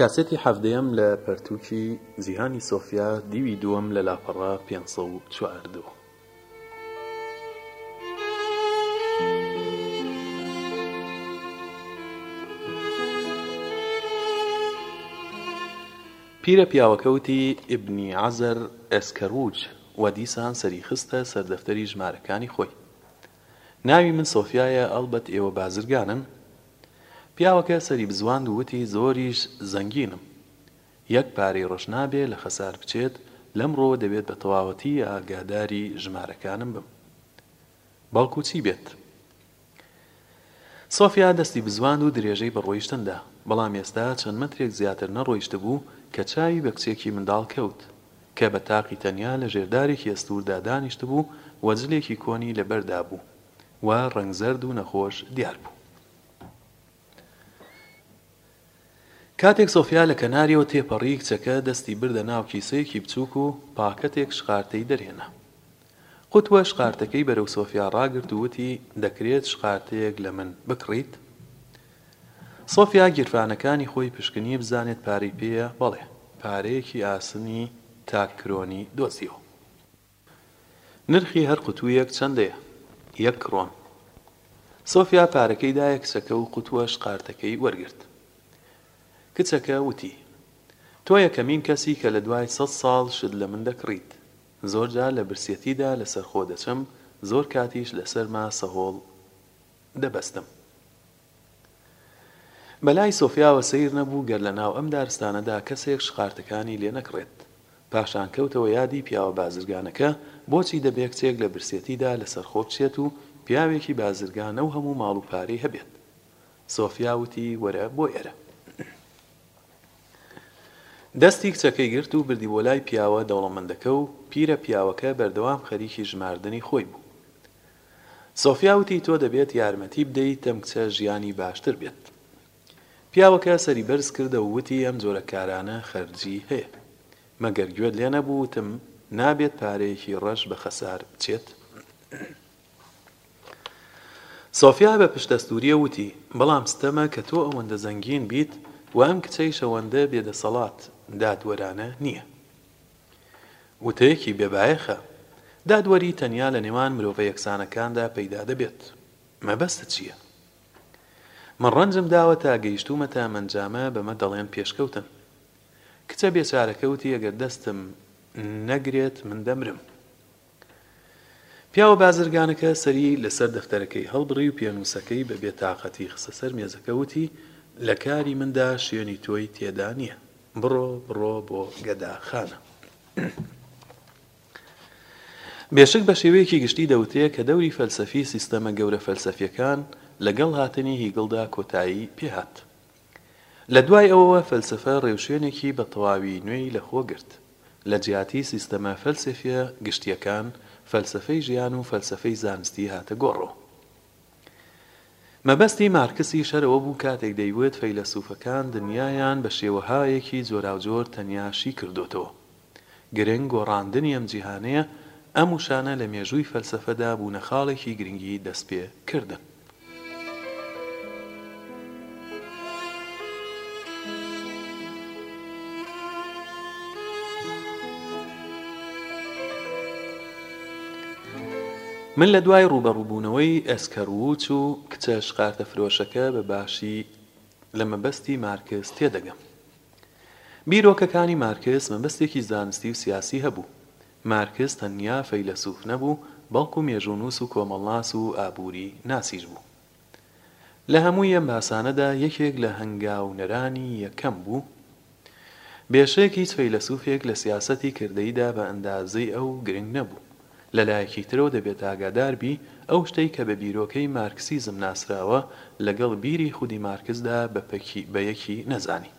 کاسێتی حەڤدەیەم لە پەرتووکی، جیهانی سۆفیا، دیوی دووەم لە لاپەڕە پێنج سەد و چواردە. پیرە پیاوەکە وتی، ئیبنی عەزەر ئێسکەرووج، و دیسان سەری خستە سەر دەفتەری ژمارەکانی خۆی. ناوی من سۆفیایە ئەڵبەت ئێوە بازرگانن؟ پیاوەکە سەری بزواند و وتی زۆریش زەنگینم یەک پارەی ڕەش نابێ لە خەسار بچێت لەمڕۆوە دەبێت بە تەواوەتی ئاگاداری ژمارەکانم بم بەڵکو چی بێت سۆفیا دەستی بزواند و درێژەی بە ڕۆیشتن دا بەڵام ئێستا چەند مەترێک زیاتر نەڕۆیشتبوو کە چاوی بە کچێکی منداڵ کەوت کە بە تاقی تەنیا لە ژێر دارێکی ئەستووردا دانیشتبوو و جلێکی کۆنی لە بەر دابوو و ڕەنگ زەرد و نەخۆش دیار بوو. کاتێک سۆفیا لە کەناریەوە تێپەڕی، کچەکە دەستی بردە ناو کیسەیەکی بچووک و پاکەتێک شقارتەی دەرهێنا. قوتوە شقارتەکەی بەرەو سۆفیا ڕاگرت و وتی، دەکرێت شقارتەیەک لە من بکڕیت؟ سۆفیا گیرفانەکانی خۆی پشکنی بزانێت پارەی پێیە، بەڵێ، پارەیەکی ئاسنی تاک کرۆنی دۆزیەوە. نرخی هەر قوتوویەک چەندەیە؟ یەک کرۆن. سۆفیا پارەکەی دایە کچەکە و قوتووەش قارتەکەی وەرگرت. کچەکە وتی، تۆ یەکەمین کەسی کە لە دوای سەد ساڵ شت لە من دەکڕیت. زۆرجار لە برسیەتیدا لەسەرخۆ دەچم، زۆر کاتیش لەسەرما سەهۆڵ دەبەستم. بەلای سۆفیاوە سەیر نەبوو گەر لە ناو ئەم دارستانەدا کەسێک شقارتەکانی لێ نەکڕێت. پاشان کەوتەوە یادی پیاوە بازرگانەکە، بۆچی دەبێ کچێک لە برسێتیدا لە سەرخۆ بچێت و پیاوێکی بازرگانە و هەموو ماڵ و پارەی هەبێت؟ سۆفیا وتی وەرە بۆ ئێرە. دەستی کچەکەی گرت و بردی بۆ لای پیاوە دەوڵەمەندەکە و پیرە پیاوەکە بەردەوام خەریکی ژماردنی خۆی بوو. سۆفیا وتی تۆ دەبێت یارمەتی بدەیت ئەم کچە ژیانی باشتر بێت. پیاوەکە سەری بەرز کردە و وتی ئەم جۆرە کارانە خەرجی هەیە. مەگەر گوێت لێ نەبوو وتم نابێت پارەیەکی ڕەش بە خەسار بچێت؟ سۆفیا بە پشتەستوورییە وتی بەڵام ستەمە کە تۆ ئەوەندە زەنگین بیت و ئەم کچەیش ئەوەندە بێدەسەڵات، دادوەرانە، نییە. وتەیەکی بێ بایەخە. دادوەری تەنیا لە نێوان مرۆڤە یەکسانەکاندا پەیدا دەبێت. مەبەستت چییە؟ من ڕەنجم داوە تا گەیشتوومەتە ئەم ئەنجامە بەمە دەڵێم پێشکەوتن. کچە بێچارەکە وتی ئەگەر دەستم نەگرێت من دەمرم. پیاوە بازرگانەکە سەری لەسەر دەفتەرەکەی هەڵبڕی و پێنووسەکەی بە بێتاقەتی خستە سەر مێزەکە وتی، لە کاری مندا شوێنی تۆی تێدا نییە. بڕۆ، بڕۆ بۆ گەداخانە. بێشک بە شێوەیەکی گشتی دەوترێ کە دەوری فەلسەفی سیستەمە گەورە فەلسەفییەکان لەگەڵ هاتنی هیگڵدا کۆتایی پێ هات. لە دوای ئەوەوە فەلسەفە ڕێوشوێنێکی بە تەواوی نوێی لە خۆ گرت. لە جیاتی سیستەمە فەلسەفییە گشتییەکان، فەلسەفەی ژیان و فەلسەفەی زانستی هاتە گۆڕەوە. مەبەستی مارکسی شەر ئەوە بوو کاتێک دەیوت فەیلەسووفەکان دنیایان بە شێوهایەکی جۆراوجۆر تەنیا شی کردۆتەوە، گرنگ گۆڕاندنی ئەم جیهانەیە، ئەم وشانە لە مێژووی فەلسەفەدا بوونە خاڵێکی گرنگی دەستپێکردن. من لە دوای ڕووبەڕووبوونەوەی ئەسکەرووچ و کچە شقارتەفرۆشەکە بە باشی لە مەبەستی مارکس تێدەگەم. بیرۆکەکانی مارکس مەبەستێکی زانستی و سیاسی هەبوو. مارکس تەنیا فەیلەسوف نەبوو، بەڵکو مێژوونووس و کۆمەڵناس و ئابووری ناسیش بوو. لە هەمووی ئەم باسانەدا یەکێک لە هەنگاونەرانی یەکەم بوو. بێشک هیچ فەیلەسوفێک لە سیاسەتی کردەیدا بە ئەندازەی ئەو گرنگ نەبوو. لە لایەکی ترەوە دەبێت ئاگادار بی ئەو شتەی کە بە بیرۆکەی مارکسیزم ناسراوە لەگەڵ بیری خودی مارکسدا بە پەکی بە یەکی نەزانی.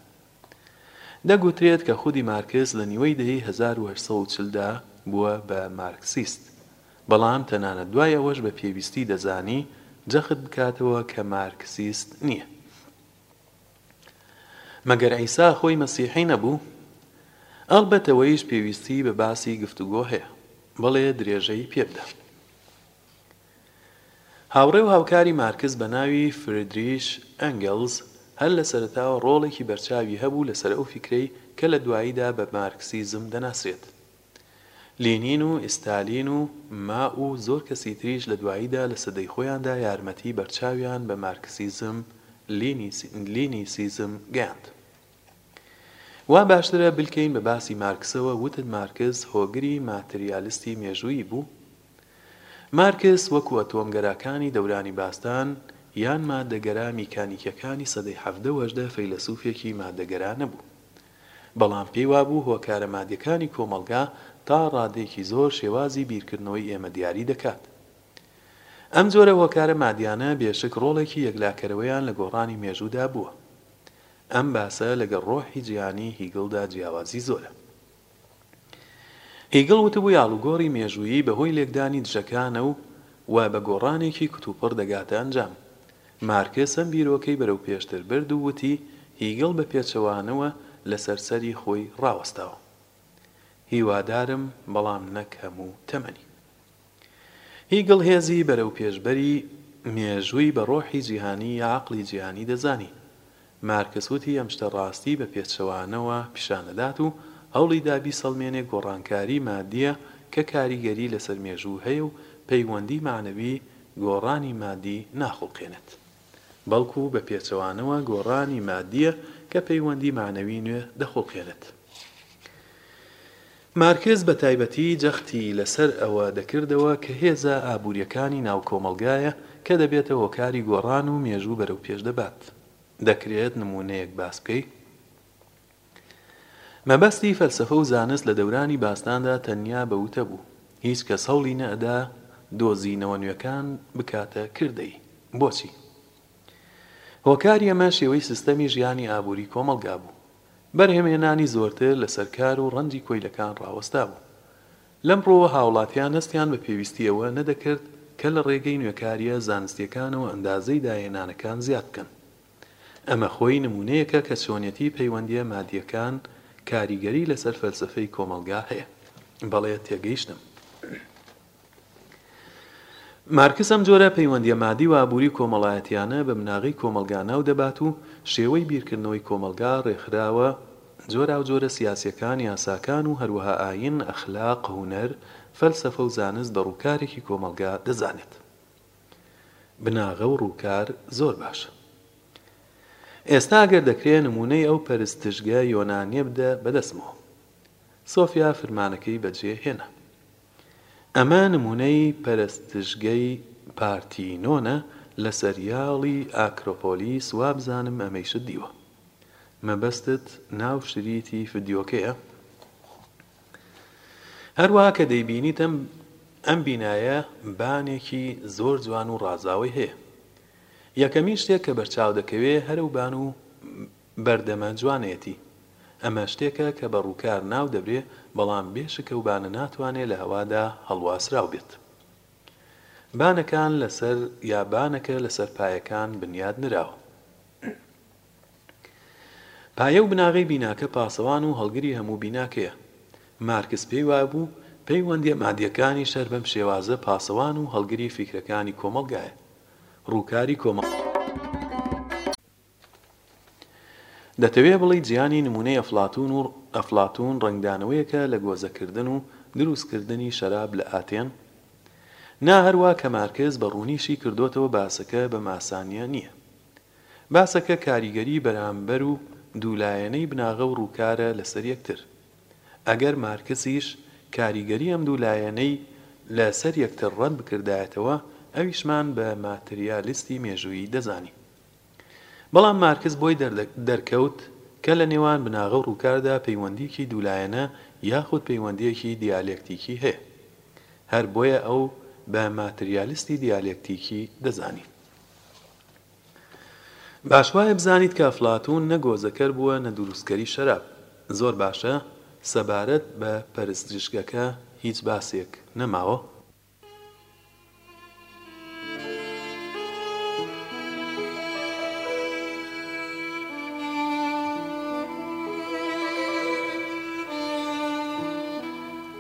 دەگوترێت کە خودی مارکس لە نیوەی دەیەی هەزار و هەشت سەد و چل دا بووە بە مارکسیست بەڵام تەنانەت دوای ئەوەش بە پێویستی دەزانی جەخت بکاتەوە کە مارکسیست نییە. مەگەر عیسا خۆی مەسیحی نەبوو؟ ئەڵبەت ئەوەیش پێویستی بە باسی گفتوگۆ هەیە، بەڵێ درێژەی پێبدە. هاوڕێ و هاوکاری مارکس بە ناوی فریدریش ئەنگلز هەر لە سەرەتاوە ڕۆڵێکی بەرچاوی هەبوو لەسەر ئەو فیکرەی کە لە دواییدا بە مارکسیزم دەناسرێت. لینین و ئیستالین و مائو و زۆر کەسی تریش لە دواییدا لە سەدەی خۆیاندا یارمەتیی بەرچاویان بە مارکسیزم لینیسیزم گەیاند. وا باشترە بلکەین بە باسی مارکسەوە وتت مارکس هۆگری ماتریالستی مێژوویی بوو؟ مارکس وەکو ئەتۆمگەراکانی دەورانی باستان یان ماددەگەرا میکانیکیەکانی سەدەی حەڤدە و هەژدە فەیلەسوفێکی ماددەگەرا نەبوو. بەڵام پێی وابوو هۆکارە مادیەکانی کۆمەڵگا تا ڕادەیەکی زۆر شێوازی بیرکردنەوەی ئێمە دیاری دەکات. ئەم جۆرە هۆکارە مادیانە بێشک ڕۆڵێکی یەکلاکەرەوەیان لە گۆڕانی مێژوودا بووە. ئەم باسە لەگەڵ ڕۆحی جیهانی هیگڵدا جیاوازی زۆرە. هیگڵ وتبووی ئاڵوگۆڕی مێژوویی بەهۆی لێکدانی دژەکانە و و بە گۆڕانێکی کتوپڕ دەگاتە ئەنجام. مارکس ئەم بیرۆکەی بەرەوپێشتر برد و وتی هیگڵ بە پێچەوانەوە لەسەر سەری خۆی ڕاوەستاوە. هیوادارم بەڵام نەک هەموو تەمەنی. هیگڵ هێزی بەرەوپێشبەری مێژووی بە ڕۆحی جیهانی یا عەقڵی جیهانی دەزانی. مارکس وتی ئەم شتە ڕاستی بە پێچەوانەوە پیشان دەدات و هەوڵی دا بیسەڵمێنێ گۆڕانکاری مادییە کە کاریگەری لەسەر مێژوو هەیە و پەیوەندی مەعنەوی گۆڕانی مادی ناخوڵقێنێت بەڵکوو بە پێچەوانەوە گۆڕانی مادییە کە پەیوەندی مەعنەوی نوێ دەخوڵقێنێت. مارکس بە تایبەتی جەختی لەسەر ئەوە دەکردەوە کە هێزە ئابوورییەکانی ناو کۆمەڵگایە کە دەبێتە هۆکاری گۆڕان و مێژوو بەرەوپێش دەبات. دەکرێت نموونەیەک باس بکەی؟ مەبەستی فەلسەفە و زانست لە دەورانی باستاندا تەنیا بە وتە بوو. هیچ کەس هەوڵی نەئەدا دۆزینەوە نوێکان بکاتە کردەیی. بۆچی؟ هۆکاری ئەمە شێوەی سیستەمی ژیانی ئابووری کۆمەڵگا بوو. بەرهەمهێنانی زۆرتر لەسەر کار و ڕەنجی کۆیلەکان ڕاوەستابوو. لەم ڕووەوە هاوڵاتیان هەستیان بە پێویستی ئەوە نەدەکرد کە لە ڕێگەی نوێکارییە زانستییەکانەوە ئەندازەی داهێنانەکان زیاد بکەن. ئەمە خۆی نموونەیەکە کە چۆنیەتی پەیوەندییە مادییەکان کاریگەری لەسەر فەلسەفەی کۆمەڵگا هەیە. بەڵێ تێگەیشتم. مارکس ئەم جۆرە پەیوەندییە مادی و ئابووری و کۆمەڵایەتییانە بە بناغەی کۆمەڵگا ناو دەبات و شێوەی بیرکردنەوەی کۆمەڵگا، ڕێکخراوە جۆراوجۆرە سیاسییەکان، یاساکان و هەروەها ئایین، ئەخلاق، هونەر، فەلسەفە و زانست بە ڕووکارێکی کۆمەڵگا دەزانێت. بناغە و ڕووکار زۆر باش. ئێستا ئەگەر دەکرێ نموونەی ئەو پەرستشگە یۆنانییە بدە بە دەستمەوە. سۆفیا فرمانەکەی بە جێ هێنا. ئەمە نمونەی پەرستشگەی پارتینۆنە لە سەریاڵی ئاکرۆپۆلیس وابزانم ئەمەیشت دیوە مەبەستت ناو شریتی فدیۆکەیە هەروەها کە دەیبینیت ئەم ئەم بینایە بانێکی زۆر جوان و ڕازاوی هەیە یەکەمین شتێک کە بەرچاو دەکەوێ هەرەو بان و بەردەمە جوانێتی. ئەمە شتێکە کە بە ڕووکار ناو دەبرێ بەڵام بێ شکە و بانە ناتوانێ لە هەوادا هەڵواسراو بێت. بانەکان لەسەر یا بانەکە لەسەر پایەکان بنیاد نراوە. پایە و بناغەی بیناکە پاسەوان و هەڵگری هەموو بیناکەیە. مارکس پێی وابوو پەیوەندیە مادیەکانیش هەر بەم شێوازە پاسەوان و هەڵگری فیکرەکانی کۆمەڵگایە. ڕووکاری کۆمەڵگا. دەتەوێ بڵێی جیهانی نموونەی ئەفلاتوون و ئەفلاتوون ڕەنگدانەوەیەکە لە گۆزەکردن و درووستکردنی شەراب لە ئاتێن؟ نا هەر وا کە مارکس بە ڕوونی شی کردۆتەوە باسەکە بەم ئاسانییە نییە. باسەکە کاریگەری بەرامبەر و دوو لایەنەی بناغە و ڕووکارە لە سەر یەکتر. ئەگەر مارکسیش کاریگەری ئەم دوو لایەنەی لە سەر یەکتر ڕەت بکردایەتەوە ئەویشمان بە ماتریالیستی مێژوویی دەزانی. بەڵام مارکس بۆی دەرکەوت کە لە نێوان بناغە و ڕووکاردا پەیوەندییەکی دوولایەنە یاخود پەیوەندییەکی دیالێکتیکی هەیە. هەر بۆیە ئەو بە ماتریالیستی دیالێکتیکی دەزانی. باش وایە بزانیت کە ئەفلاتوون نە گۆزەکەر بووە نە دروستکەری شەراب. زۆر باشە سەبارەت بە پەرستشگەکە هیچ باسێک نەماوە.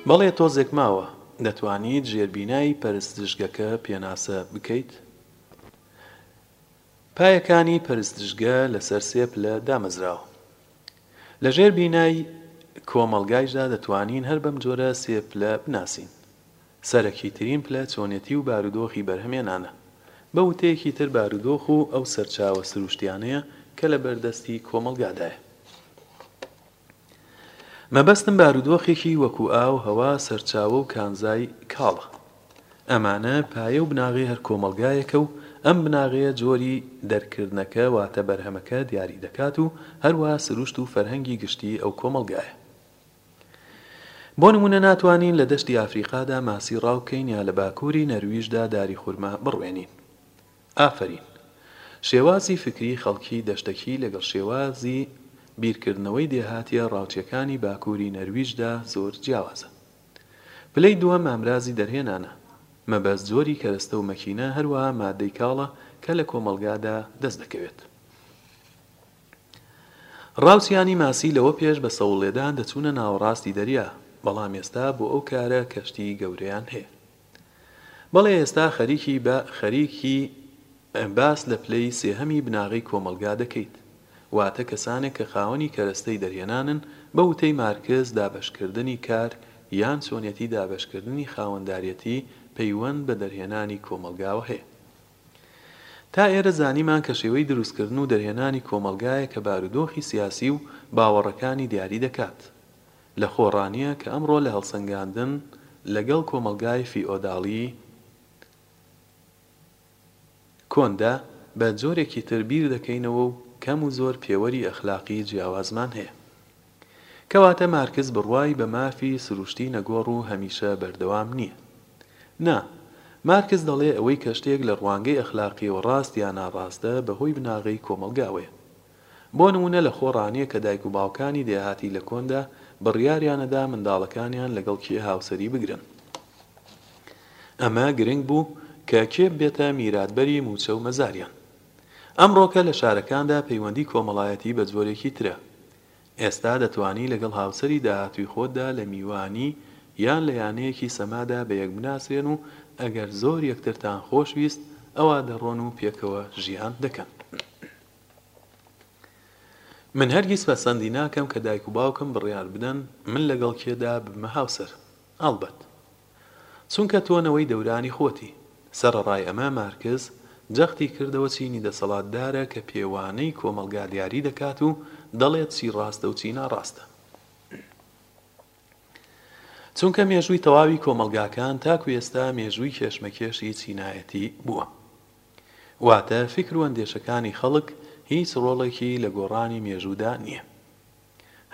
بەڵێ تۆزێک ماوە. دەتوانیت ژێربینای پەرستشگەکە پێناسە بکەیت؟ پایەکانی پەرستشگە لەسەر سێ پلە دامەزراوە. لە ژێر بینای کۆمەڵگایشدا دەتوانین هەر بەم جۆرە سێ پلە بناسین. سەرەکیترین پلە چۆنێتی و بارودۆخی بەرهەمێنانە. بە وتەیەکی تر بارودۆخ و ئەو سەرچاوە سروشتیانەیە کە لە بەردەستی کۆمەڵگادایە. مەبەستم بارودۆخێکی وەکو ئاو، هەوا، سەرچاوە و کانزای کاڵە. ئەمانە پایە و بناغەی هەر کۆمەڵگایەکە و ئەم بناغەیە جۆری دەرککردنەکە واتە بەرهەمەکە دیاری دەکات و هەروا سروشت و فەرهەنگی گشتی ئەو کۆمەڵگایە. بۆ نموونە ناتوانین لە دەشتی ئەفریقادا ماسی ڕاو بکەین یا لە باکووری نەرویژدا داری خورما بڕوێنین. ئافەرین. شێوازی فکری خەڵکی دەشتەکی لەگەڵ شێوازی بیرکردنەوەی دێهاتیە ڕاوچیەکانی باکوری نەرویجدا زۆر جیاوازە. پلەی دووەم ئامرازی دەرهێنانە. مەبەست جۆری کەرەستە و مەکینە هەروەها مادەی کاڵە کە لە کۆمەڵگادا دەست دەکەوێت. ڕاوچیانی ماسی لەوە پێش بە سەوڵلێدان دەچوونە ناوەڕاستی دەریا، بەڵام ئێستا بۆ ئەو کارە کەشتی گەورەیان هەیە. بەڵێ ئێستا خەریکی بە خەریکی باس لە پلەی سێهەمی بناغەی کۆمەڵگا دەکەیت واتە کەسانێک کە خاوەنی کەرەستەی دەرهێنانن بە وتەی مارکس دابەشکردنی کار یان چۆنیەتی دابەشکردنی خاوەنداریەتی پەیوەند بە دەرهێنانی کۆمەڵگاوە هەیە تا ئێرە زانیمان کە شێوەی دروستکردن و دەرهێنانی کۆمەڵگایەکە بارودۆخی سیاسی و باوەڕەکانی دیاری دەکات لە خۆ ڕانیە کە ئەمڕۆ لە هەڵسەنگاندن لە گەڵ کۆمەڵگای فیئۆداڵی کۆن دا بە جۆرێکی تر بیر دەکەینەوە و کەم و زۆر پێوەری ئەخلاقی جیاوازمان هەیە. کەواتە مارکس بڕوای بە مافی سروشتی نەگۆڕ و هەمیشە بەردەوام نیە. نا، مارکس دەڵێ ئەوەی کە شتێک لە ڕوانگەی ئەخلاقیەوە ڕاست یا ناڕاستە بە هۆی بناغەی کۆمەڵگاوەیە. بۆ نموونە لە خۆ ڕانیە کە دایک و باوکانی دێهاتی لە کۆندا بڕیاریانەدا منداڵەکانیان لەگەڵ کێ هاوسەری بگرن. ئەمە گرنگ بوو کە کێ ببێتە میراتبەری مووچە و مەزاریان. ئەمڕۆکە لە شارەکاندا پەیوەندی کۆمەڵایەتی بە جۆرێکی ترە. ئێستا دەتوانی لەگەڵ هاوسەری داهاتووی خۆتدا لە میوانی یان لە یانەیەکی سەمادا بە یەک بناسرێن و ئەگەر زۆر یەکترتان خۆش ویست ئەوا دەڕۆن و پێکەوە ژیان دەکەن. من هەرگیز پەسەندی ناکەم کە دایک و باوکم بڕیار بدەن من لەگەڵ کێدا ببمە هاوسەر. ئەڵبەت. چونکە تۆ نەوەی دەورانی خۆتی. سەرەڕای ئەمە مارکس جەختی کردەوە چینی دەسەڵاتدارە کە پێوانەی کۆمەڵگا دیاری دەکات و دەڵێت چی ڕاستە و چی ناڕاستە. چونکە مێژووی تەواوی کۆمەڵگاکان تاکو ئێستا مێژووی کێشمەکێشی چینایەتی بووە. واتە فیکر و ئەندێشەکانی خەڵک هیچ ڕۆڵێکی لە گۆڕانی مێژوودا نییە.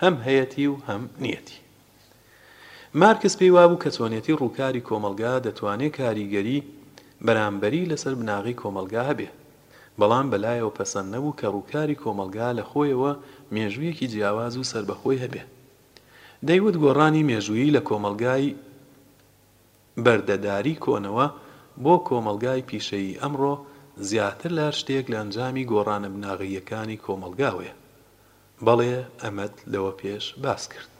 هەم هەیەتی و هەم نییەتی. مارکس پێی وابوو کە چۆنێتی ڕووکاری کۆمەڵگا دەتوانێ کاریگەری بەرامبەری لەسەر بناغەی کۆمەڵگا هەبێ، بەڵام بە لایەوە پەسەند نەبوو کە ڕووکاری کۆمەڵگا لە خۆیەوە مێژوویەکی جیاواز و سەربەخۆی هەبێ. دەیوت گۆڕانی مێژوویی لە کۆمەڵگای. بەردەداری کۆنەوە بۆ کۆمەڵگای پیشەیی ئەمڕۆ زیاتر لە هەر شتێک لە ئەنجامی گۆڕانە بناغەییەکانی کۆمەڵگاوەیە. بەڵێ ئەمەت لەوە پێش باس کرد.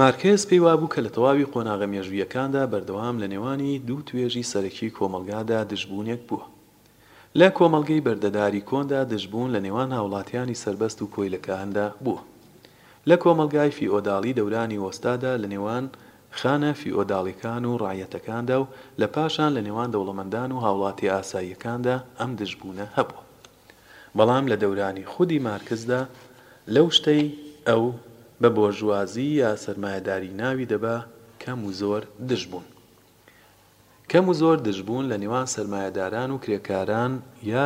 مارکێز پێی وابوو کە لە تەواوی قۆناغە مێژوویەکاندا بەردەوام لە نێوانی دوو توێژی سەرەکیی کۆمەڵگادا دژبوونێک بووە. لە کۆمەڵگەی بەردەداری کۆندا دژبوون لە نێوان هاوڵاتیانی سەربەست و کۆیلەکاندا بووە. لە کۆمەڵگای فیئۆداڵی دەورانی وەستادا لە نێوان خانە فیئۆداڵیەکان و ڕەعیەتەکاندا و لە پاشان لە نێوان دەوڵەمەندان و هاوڵاتیە ئاساییەکاندا ئەم دژبوونە هەبووە. بەڵام لە دەورانی خودی مارکسدا لەو شتەی ئەو بە بۆرژوازی یا سەرمایەداری ناوی دەبا کەم و زۆر دژ بوون. کەم و زۆر دژ بوون لە نێوان سەرمایەداران و کرێکاران یا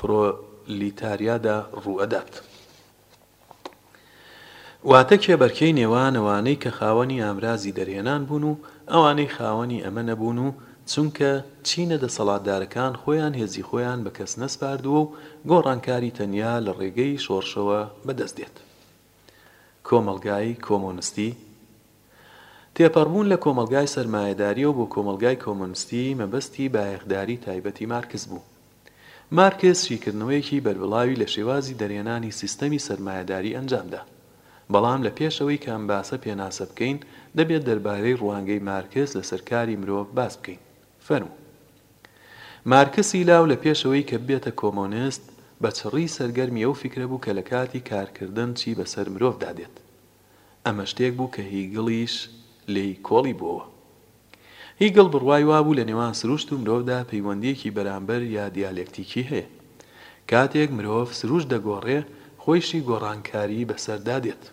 پرۆلیتاریادا ڕوو ئەدات. واتە کێبەرکێی نێوان ئەوانەی کە خاوەنی ئامرازی دەرهێنان بوون و ئەوانەی خاوەنی ئەمە نەبوون و چونکە چینە دەسەڵاتدارەکان خۆیان هێزی خۆیان بە کەس نەسپاردووە و گۆڕانکاری تەنیا لە ڕێگەی شۆڕشەوە بەدەست دێت. کۆمەڵگای کۆمۆنستی تێپەڕبوون لە کۆمەڵگای سەرمایەدارییەوە بۆ کۆمەڵگای کۆمۆنستی مەبەستی بایەخداری تایبەتی مارکس بوو. مارکس شیکردنەوەیەکی بەربڵاوی لە شێوازی دەرهێنانی سیستەمی سەرمایەداری ئەنجامدا. بەڵام لە پێش ئەوەی کە ئەم باسە پێناسە بکەین، دەبێت دەربارەی ڕوانگەی مارکس لەسەر کاری مرۆڤ باس بکەین. فەرموو. مارکسی لاو لە پێشەوەی کە ببێتە کۆمۆنست، بە چڕی سەرگەرمی ئەو فیکرە بوو کە لە کاتی کارکردن چی بەسەر مرۆڤدا دێت. ئەمە شتێک بوو کە هیگڵیش لێی کۆڵی بۆوە. هیگڵ بڕوای وابوو لە نێوان سروشت و مرۆڤدا پەیوەندییەکی بەرامبەر یا دیالێکتیکی هەیە. کاتێک مرۆڤ سروشت دەگۆڕێ، خۆیشی گۆڕانکاریی بەسەردا دێت.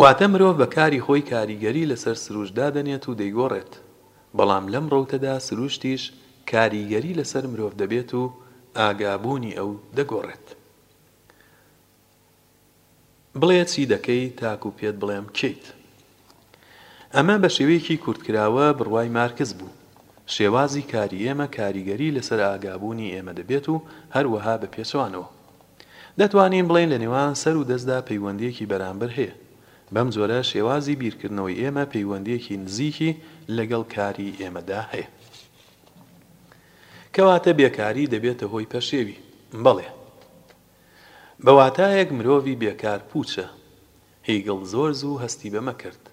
واتە مرۆڤ بە کاری خۆی کاریگەری لەسەر سروشت دادەنێت و دەیگۆڕێت. بەڵام لەم ڕەوتەدا سروشتیش کاریگەری لەسەر مرۆڤ دەبێت و ئاگابوونی ئەو دەگۆڕێت. بڵێ چی دەکەی تاکو پێت بڵێم کێیت. ئەمە بە شێوەیەکی کورتکراوە بڕوای مارکس بوو. شێوازی کاری ئێمە کاریگەری لەسەر ئاگابوونی ئێمە دەبێت و هەروەها بە پێچەوانەوە. دەتوانین بڵێین لە نێوان سەر و دەستدا پەیوەندییەکی بەرامبەر هەیە. بەم جۆرە شێوازی بیرکردنەوەی ئێمە پەیوەندییەکی نزیکی لەگەڵ کاری ئێمەدا هەیە. کەواتە بێکاری دەبێتە هۆی پەشێوی؟ بەڵێ. بە واتایەک مرۆڤی بێکار پووچە. هیگڵ زۆر زوو هەستی بەمە کرد.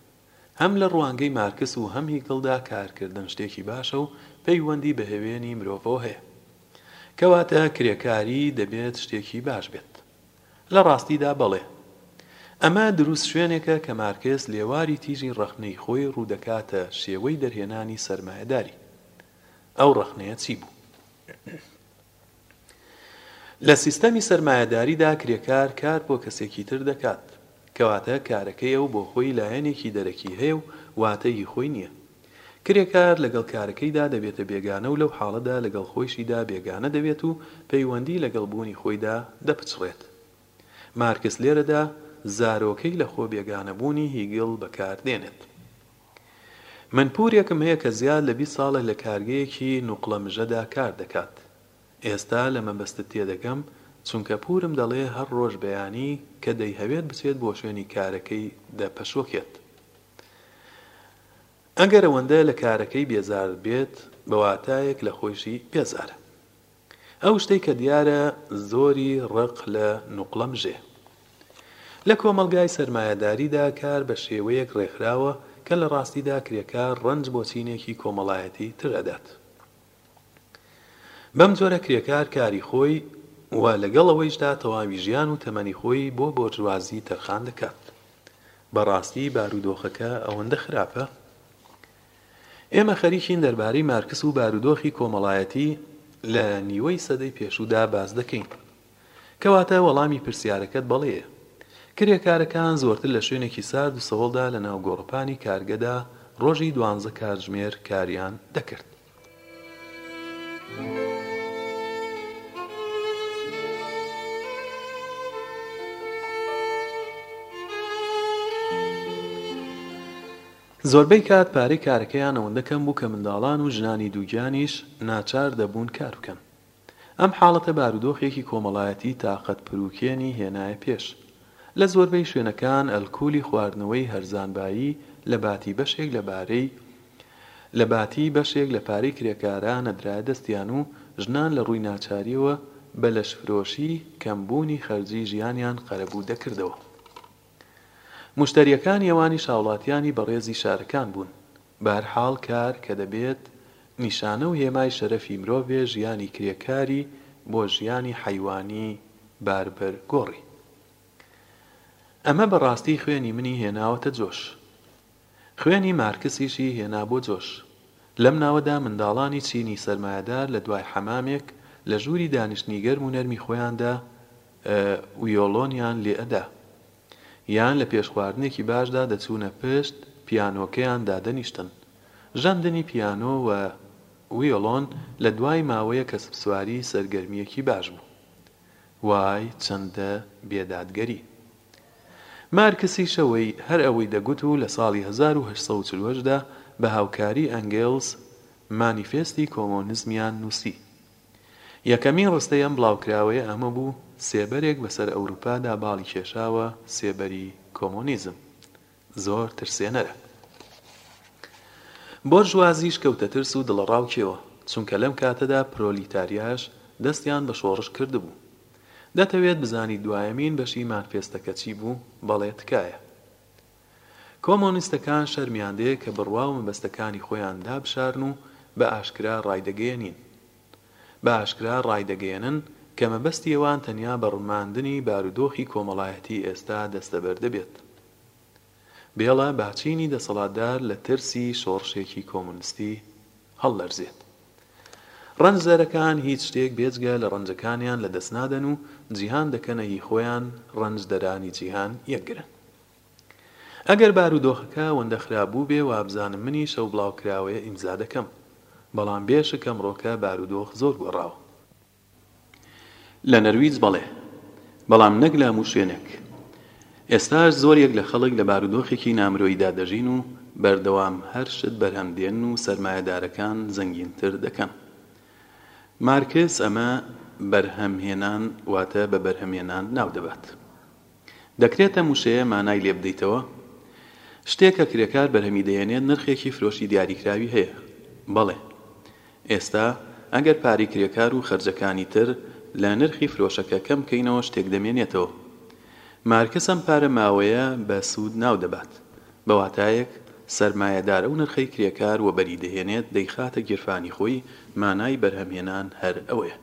هەم لە ڕوانگەی مارکس و هەم هیگڵدا کارکردن شتێکی باشە و پەیوەندی بە هەوێنی مرۆڤەوە هەیە. کەواتە کرێکاری دەبێت شتێکی باش بێت. لە ڕاستیدا بەڵێ. ئەمە دروست شوێنێکە کە مارکس لێواری تیژی ڕەخنەی خۆی ڕوودەکاتە شێوەی دەرهێنانی سەرمایەداری. ئەو ڕەخنەیە چی بوو؟ لە سیستەمی سەرمایەداریدا کرێکار کار بۆ کەسێکی تر دەکات، کەواتە کارەکەی ئەو بۆ خۆی لایەنێکی دەرەکی هەیە و واتە ی خۆی نییە. کرێکار لەگەڵ کارەکەیدا دەبێتە بێگانە و لەو حاڵەدا لەگەڵ خۆیشیدا بێگانە دەبێت و پەیوەندی لەگەڵ بوونی خۆیدا دەپچڕێت. مارکس لێرەدا زارۆکەی لەخۆ بێگانەبوونی هیگڵ بەکار دێنێت. من پورێکم هەیە کە زیاد لە بیست ساڵە لە کارگەیەکی نوقڵە مژەدا کار دەکات. ئێستا لە مەبەستت تێدەگەم، چونکە پورم دەڵێ هەر ڕۆژ بەیانی کە دەیهەوێت بچێت بۆ شوێنی کارەکەی دەپەشۆکێت. ئەگەر ئەوەندە لە کارەکەی بێزار بێت، بە واتایەک لە خۆیشی بێزارە. ئەو شتەی کە دیارە زۆری ڕق لە نوقڵە مژێ. لە کۆمەڵگای سەرمایەداریدا کار بە شێوەیەک ڕێکخراوە کە لە ڕاستیدا کرێکار ڕەنج بۆ چینێکی کۆمەڵایەتی تر ئەدات. بەم جۆرە کرێکار کاری خۆی و لەگەڵ ئەوەیشدا تەواوی ژیان و تەمەنی خۆی بۆ بۆرژوازی تەرخان دەکات. بەڕاستی بارودۆخەکە ئەوەندە خراپە؟ ئێمە خەریکین دەربارەی مارکس و بارودۆخی کۆمەڵایەتی لە نیوەی سەدەی پێشوودا باس دەکەین. کەواتە وەڵامی پرسیارەکەت بەڵێیە. کرێکارەکان زۆرتر لە شوێنێکی سارد و سەهۆڵدا لە ناو گۆڕەپانی کارگەدا ڕۆژی دوانزە کاتژمێر کاریان دەکرد. زۆربەی کات پارەی کارەکەیان ئەوەندە کەم بوو کە منداڵان و ژنانی دووگیانیش ناچار دەبوون کار بکەن. ئەم حاڵەتە بارودۆخێکی کۆمەڵایەتی تاقەت پروکێنی هێنایە پێش. لە زۆربەی شوێنەکان ئەلکولی خواردنەوەی هەرزانبایی لە باتی بەشێک لە بارەی لە باتی بەشێک لە پارەی کرێکاران ئەدرایە دەستیان و ژنان لە ڕووی ناچاریەوە بە لەشفرۆشی کەمبوونی خەرجی ژیانیان قەرەبوو دەکردەوە. موشتەریەکانی ئەوانیش هاوڵاتیانی بەڕێزی شارەکان بوون. بەهەرحاڵ کار کە دەبێت نیشانە و هێمای شەرەفی مرۆڤ بێ ژیانی کرێکاری بۆ ژیانی حەیوانی باربەر گۆڕی. ئەمە بەڕاستی خوێنی منی هێناوەتە جۆش. خوێنی مارکسیشی هێنا بۆ جۆش. لەم ناوەدا منداڵانی چینی سەرمایەدار لە دوای حەمامێک لە ژووری دانیشتنی گەرم و نەرمی خۆیاندا ویۆڵۆنیان لێ ئەدا. یان لە پێش خواردنێکی باشدا دەچوونە پشت پیانۆکەیان دادەنیشتن. ژەندنی پیانۆ و ویۆڵۆن لە دوای ماوەیەک کەسپسواری سەرگەرمییەکی باش بوو. وای چەندە بێ دادگەری. مارکسیشەوەی هەر ئەوەی دەگوت و لە ساڵی هەزار و هەشت سەد و چل و هەشت دا بە هاوکاری ئەنگێلس مانیفێستی کۆمۆنیزمیان نووسی. یەکەمین ڕستەی ئەم بڵاوکراوەیە ئەمە بوو، سێبەرێک بەسەر ئەوروپادا باڵی کێشاوە، سێبەری کۆمۆنیزم. زۆر ترسێنەرە. بۆرژوازیش کەوتە ترس و دڵەڕاوکێوە، چونکە لەم کاتەدا پرۆلیتاریاش دەستیان بە شۆڕش کردبوو. دەتەوێت بزانیت دوایەمین بەشی مانفێستەکە چی بوو؟ بەڵێ تکایە. کۆمۆنیستەکان شەرمیان دێ کە بڕوا و مەبەستەکانی خۆیان دابشارن و بە ئاشکرا ڕایدەگەیەنین. بە ئاشکرا ڕایدەگەیەنن کە مەبەستی ئەوان تەنیا بە ڕماندنی بارودۆخی کۆمەڵایەتی ئێستا دەستەبەر دەبێت. بێڵە با چینی دەسەڵاتدار لە ترسی شۆڕشێکی کۆمونستی هەڵلەرزێت. ڕەنجدەرەکان هیچ شتێک بێجگە لە ڕەنجەکانیان لەدەست نادەن و جیهان دەکەنە هی خۆیان، ڕەنجدەرانی جیهان یەکگرن. ئەگەر بارودۆخەکە ئەوەندە خراپ بووبێ وابزانم منیش ئەو بڵاوکراوەیە ئیمزا دەکەم بەڵام بێ شک ئەمڕۆکە بارودۆخ زۆر گۆڕاوە. لە نەرویج بەڵێ بەڵام نەک لە هەموو شوێنێک ئێستاش زۆریەک لە خەڵک لە بارودۆخێکی نامرۆییدا دەژین و بەردەوام هەر شت بەرهەم دێنن و سەرمایەدارەکان زەنگینتر دەکەن مارکس ئەمە بەرهەمهێنان واتە بە بەرهەمێنان ناو دەبات. دەکرێت ئەم وشەیە مانای لێ بدەیتەوە؟ شتێک کە کرێکار بەرهەمی دەهێنێت نرخێکی فرۆشی دیاریکراوی هەیە؟ بەڵێ. ئێستا ئەگەر پارەی کرێکار و خەرجەکانی تر لە نرخی فرۆشەکە کەم بکەینەوە شتێک دەمێنێتەوە. مارکس ئەم پارە ماوەیە بە سوود ناو دەبات. بە واتایەک سەرمایەدار ئەو نرخەی کرێکار وەبەری دەهێنێت دەیخاتە گیرفانی خۆی مانای بەرهەمهێنان هەر ئەوەیە.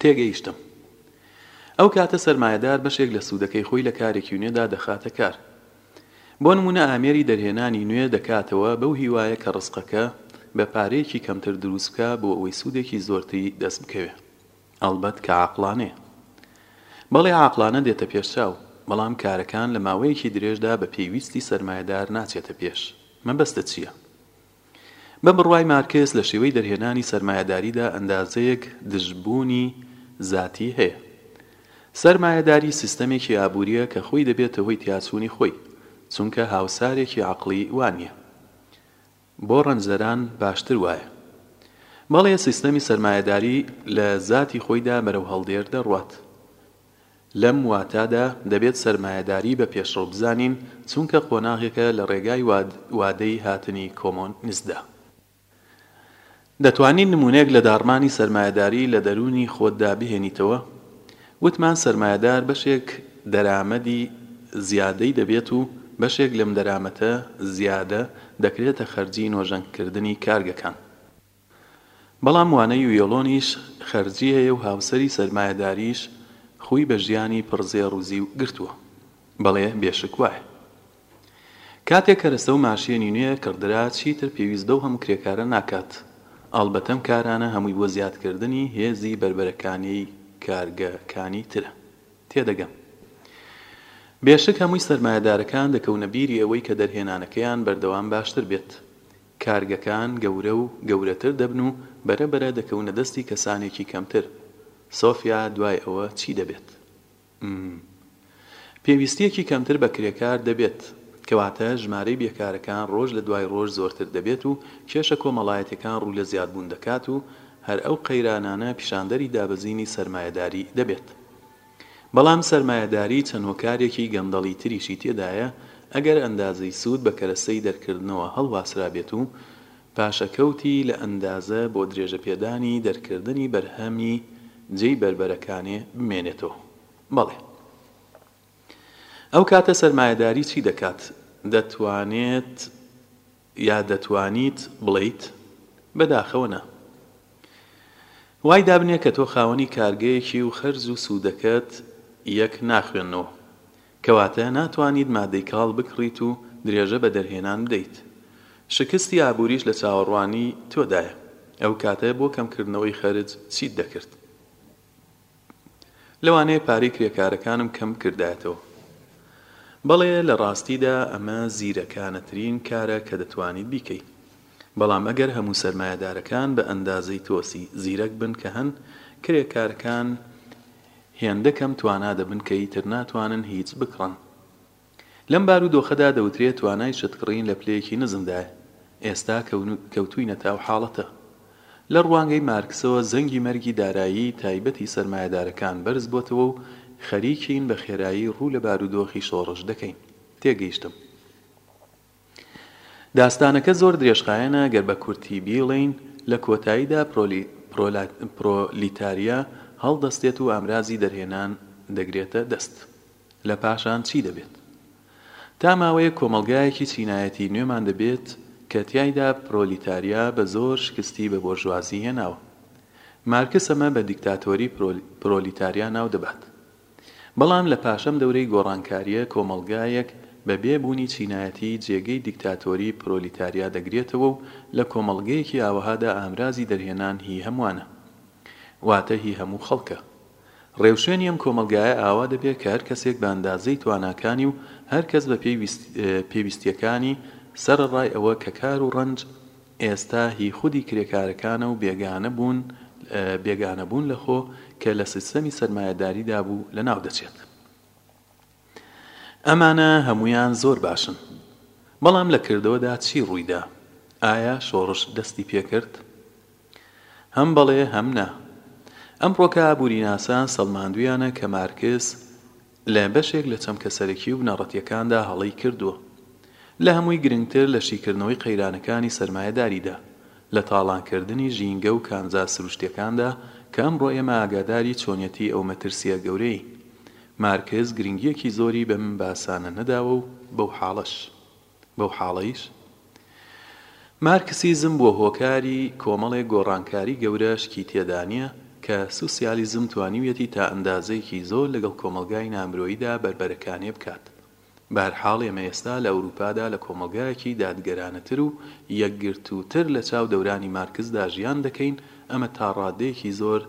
تێگەیشتم. ئەو کاتە سەرمایەدار بەشێک لە سوودەکەی خۆی لە کارێکی نوێدا دەخاتە کار. بۆ نموونە ئامێری دەرهێنانی نوێ دەکاتەوە بەو هیوایە کە ڕزقەکە بە پارەیەکی کەمتر دروست بکا بۆ ئەوەی سوودێکی زۆرتری دەست بکەوێ. ئەڵبەت کە عاقڵانەیە. بەڵێ عاقڵانە دێتە پێش چاو. بەڵام کارەکان لە ماوەیەکی درێژدا بە پێویستی سەرمایەدار ناچێتە پێش. مەبەستت چییە؟ بە بڕوای مارکس لە شێوەی دەرهێنانی سەرمایەداریدا ئەندازەیەک دژبوونی زاتی هەیە. سەرمایەداری سیستەمێکی ئابوورییە کە خۆی دەبێتە هۆی تیاچوونی خۆی، چونکە هاوسارێکی عەقڵی وا نییە. بۆ ڕەنجدەران باشتر وایە. بەڵێ سیستەمی سەرمایەداری لە زاتی خۆیدا بەرەو هەڵدێر دەڕوات. لەم واتادا دەبێت سەرمایەداری بە پێشڕەو بزانین، چونکە قۆناغێکە لە ڕێگای وادەی هاتنی کۆمۆنیستدا. دەتوانیت نموونەیەک لە داڕمانی سەرمایەداری لە دەروونی خۆتدا بهێنیتەوە؟ وتمان سەرمایەدار بەشێک دەرامەدی زیادەی دەبێت و بەشێک لەم دەرامەتە زیادە دەکرێتە خەرجی نۆژەنکردنی کارگەکان. بەڵام وانەی ویۆڵۆنیش خەرجی هەیە و هاوسەری سەرمایەداریش خووی بە ژیانی پڕ زێڕ و زیو گرتووە. بەڵێ بێشک وایە. کاتێک کەرەستە و ماشێنی نوێ کڕدرا چیتر پێویست بەو هەموو کرێکارە ناکات. ئەڵبەتە ئەم کارانە هەمووی بۆ زیادکردنی هێزی بەربەرەکانێی کارگەکانی ترە. تێدەگەم. بێشک هەمووی سەرمایەدارەکان دەکەونە بیری ئەوەی کە دەرهێنانەکەیان بەردەوام باشتر بێت. کارگەکان گەورە و گەورەتر دەبن و بەرە بەرە دەکەونە دەستی کەسانێکی کەمتر. سۆفیا، دوای ئەوە چی دەبێت؟ م. پێویستییەکی کەمتر بە کرێکار دەبێت. کەواتە ژمارەی بێکارەکان ڕۆژ لە دوای ڕۆژ زۆرتر دەبێت و کێشە کۆمەڵایەتیەکان ڕوو لە زیادبوون دەکات و هەر ئەو قەیرانانە پیشاندەری دابەزینی سەرمایەداری دەبێت. بەڵام سەرمایەداری چەند هۆکارێکی گەندەڵی تریشی تێدایە، ئەگەر ئەندازەی سوود بە کەرەستەی دەرکردنەوە هەڵواسرابێت و پاشەکەوتی لە ئەندازە بۆ درێژەپێدانی دەرکردنی بەرهەمی جێی بەربەرەکانێ بمێنێتەوە بەڵێ ئەو کاتە سەرمایەداری چی دەکات دەتوانێت یا دەتوانیت بڵێیت بەداخەوە نا. وای دابنێ کە تۆ خاوەنی کارگەیەکی و خەرج و سوودەکەت یەک ناخوێننەوە. کەواتە ناتوانیت مادەی کاڵ بکڕیت و درێژە بە دەرهێنان بدەیت. شکستی ئابووریش لە چاوەڕوانی تۆدایە. ئەو کاتە بۆ کەمکردنەوەی خەرج چیت دەکرد؟ لەوانەیە پارەی کرێکارەکانم کەم بکردایەتەوە. بەڵێ، لە ڕاستیدا ئەمە زیرەکانەترین کارە کە دەتوانیت بیکەی. بەڵام ئەگەر هەموو سەرمایەدارەکان بە ئەندازەی تۆسی زیرەک بن کە هەن، کرێکارەکان هێندە کەم توانا دەبن کە ئیتر ناتوانن هیچ بکڕن. لەم بارودۆخەدا دەوترێ توانای چەتکڕین لە پلەیەکی نزمدایە. ئێستا کەوتووینە تاو حاڵەتە. لە ڕوانگەی مارکسەوە زەنگی مەرگی دارایی تایبەتی سەرمایەدارەکان بەرز بۆتەوە و خەریکین بە خێرایی ڕوو لە بارودۆخی شۆڕش دەکەین. تێگەیشتم. داستانەکە زۆر درێژخایەنە گەر بە کورتی بیڵێین لە کۆتاییدا پرۆلیتاریا هەڵدەستێت و ئامرازی دەرهێنان دەگرێتە دەست. لە پاشان چی دەبێت؟ تا ماوەیەک کۆمەڵگایەکی چینایەتی نوێمان دەبێت کە تیایدا پرۆلیتاریا بە زۆر شکستی بە بۆرژوازی هێناوە. مارکس ئەمە بە دیکتاتۆری پرۆلیتاریا ناو دەبات. بەڵام لە پاشەم دەورەی گۆڕانکارییە کۆمەڵگایەک بە بێ بوونی چینایەتی جێگەی دیکتاتۆری پرۆلیتاریا دەگرێتەوە و لە کۆمەڵگەیەکی ئاوەهادا ئامرازی دەرهێنان هی هەمووانە واتە هی هەموو خەڵکە. ڕێوشوێنی ئەم کۆمەڵگایە ئاوا دەبێت کە هەر کەسێک بە ئەندازەی تواناکانی و هەر کەس بە پێی پێویستییەکانی سەرەڕای ئەوە کە کار و ڕەنج ئێستا هی خودی کرێکارەکانە و بێگانە بوون بێگانە بوون لە خۆ کە لە سیستەمی سەرمایەداریدا بوو لە ناو دەچێت. ئەمانە هەموویان زۆر باشن. بەڵام لە کردەوەدا چی ڕوویدا؟ ئایا شۆڕش دەستی پێکرد؟ هەم بەڵێ هەم نا. ئەمڕۆکە ئابووریناسان سەڵماندوویانە کە مارکس، لە بەشێک لە چەمکە سەرەکی و بنەڕەتییەکاندا هەڵەی کردووە. لە هەمووی گرنگتر لە شیکردنەوەی قەیرانەکانی سەرمایەداریدا، لە تاڵانکردنی ژینگە و کانزا سروشتییەکاندا کە ئەمڕۆ ئێمە ئاگاداری چۆنیەتی ئەو مەترسییە گەورەیەین. مارکس گرنگییەکی زۆری بەم باسانە نەداوە و بەو حاڵەش. بەو حاڵەیش مارکسیزم بووە هۆکاری کۆمەڵێک گۆڕانکاری گەورە شکی تێدا نییە کە سوسیالیزم توانیویەتی تا ئەندازەیەکی زۆر لەگەڵ کۆمەڵگای نامرۆییدا بەربەرەکانێ بکات بەهەرحاڵ ئێمە ئێستا لە ئەوروپادا لە کۆمەڵگایەکی دادگەرانەتر و یەکگرتووتر لە چاو دەورانی مارکسدا ژیان دەکەین ئەمە تا ڕادەیەکی زۆر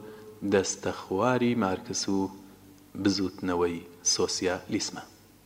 دەستەخواری مارکس و بزووتنەوەی سوسیالیسمە.